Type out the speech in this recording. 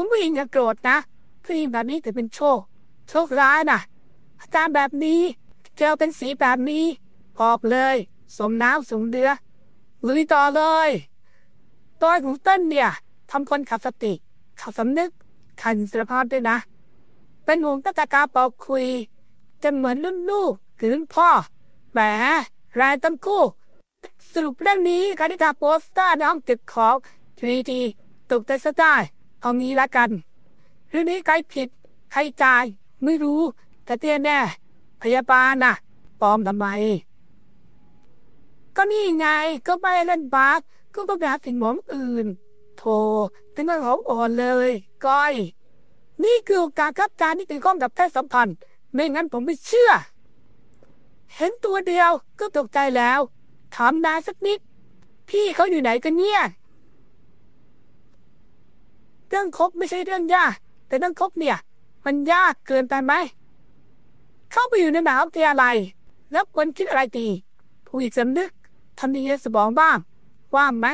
คุณผู้หญิงอย่าโกรธนะผู้หญิงแบบนี้ถือเป็นโชค โชคร้ายนะอาการแบบนี้เจอเป็นสีแบบนี้พอบเลย สมน้ำสมเดือลุยต่อเลยตัวของเต้นเนี่ยทำคนขับสติ ขับสำนึก ขันสารภาพด้วยนะ เป็นห่วงตั้งแต่การเป่าคุยจะเหมือนรุ่นลูกหรือรุ่นพ่อแหมแรงตั้งคู่ สรุปเรื่องนี้การที่ทาโปสเตอร์น้องเก็บของทีทีตกใจซะได้ เอางี้ละกันเรื่องนี้ใครผิด ใครจ่าย ไม่รู้ แต่เตี้ยแน่ พยาบาลน่ะปลอมทำไม ก็นี่ไงก็ไม่เล่นบาสก็ก็แบบสิ่งหมอมอื่นโธ่ถึงกับหอมอ่อนเลย ก้อย นี่คือการคับการที่เกี่ยวข้องกับเพศสัมพันธ์ ไม่งั้นผมไม่เชื่อ เห็นตัวเดียวก็ตกใจแล้ว ถามนายสักนิด พี่เขาอยู่ไหนกันเนี่ย เรื่องคบไม่ใช่เรื่องยาก แต่เรื่องคบเนี่ย มันยากเกินไปไหม เข้าไปอยู่ในมหาวิทยาลัย แล้วควรคิดอะไรดีผู้หญิงสำนึกทำดีให้สมองบ้าง ว่างไหม